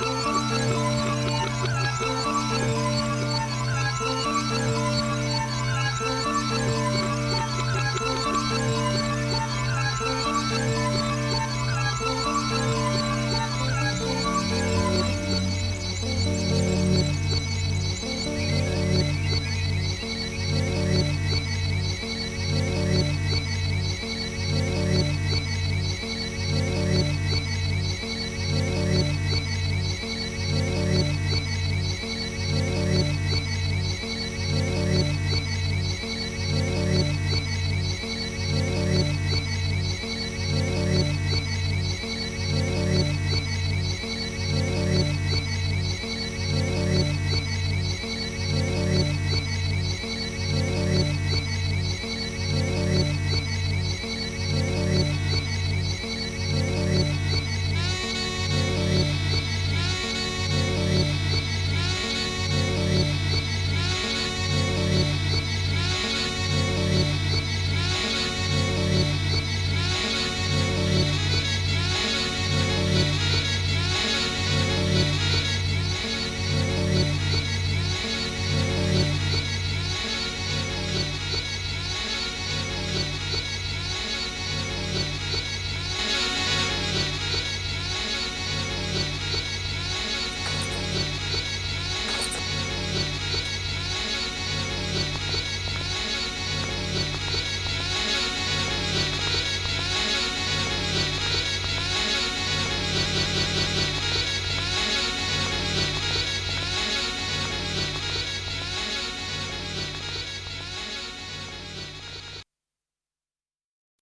Bye.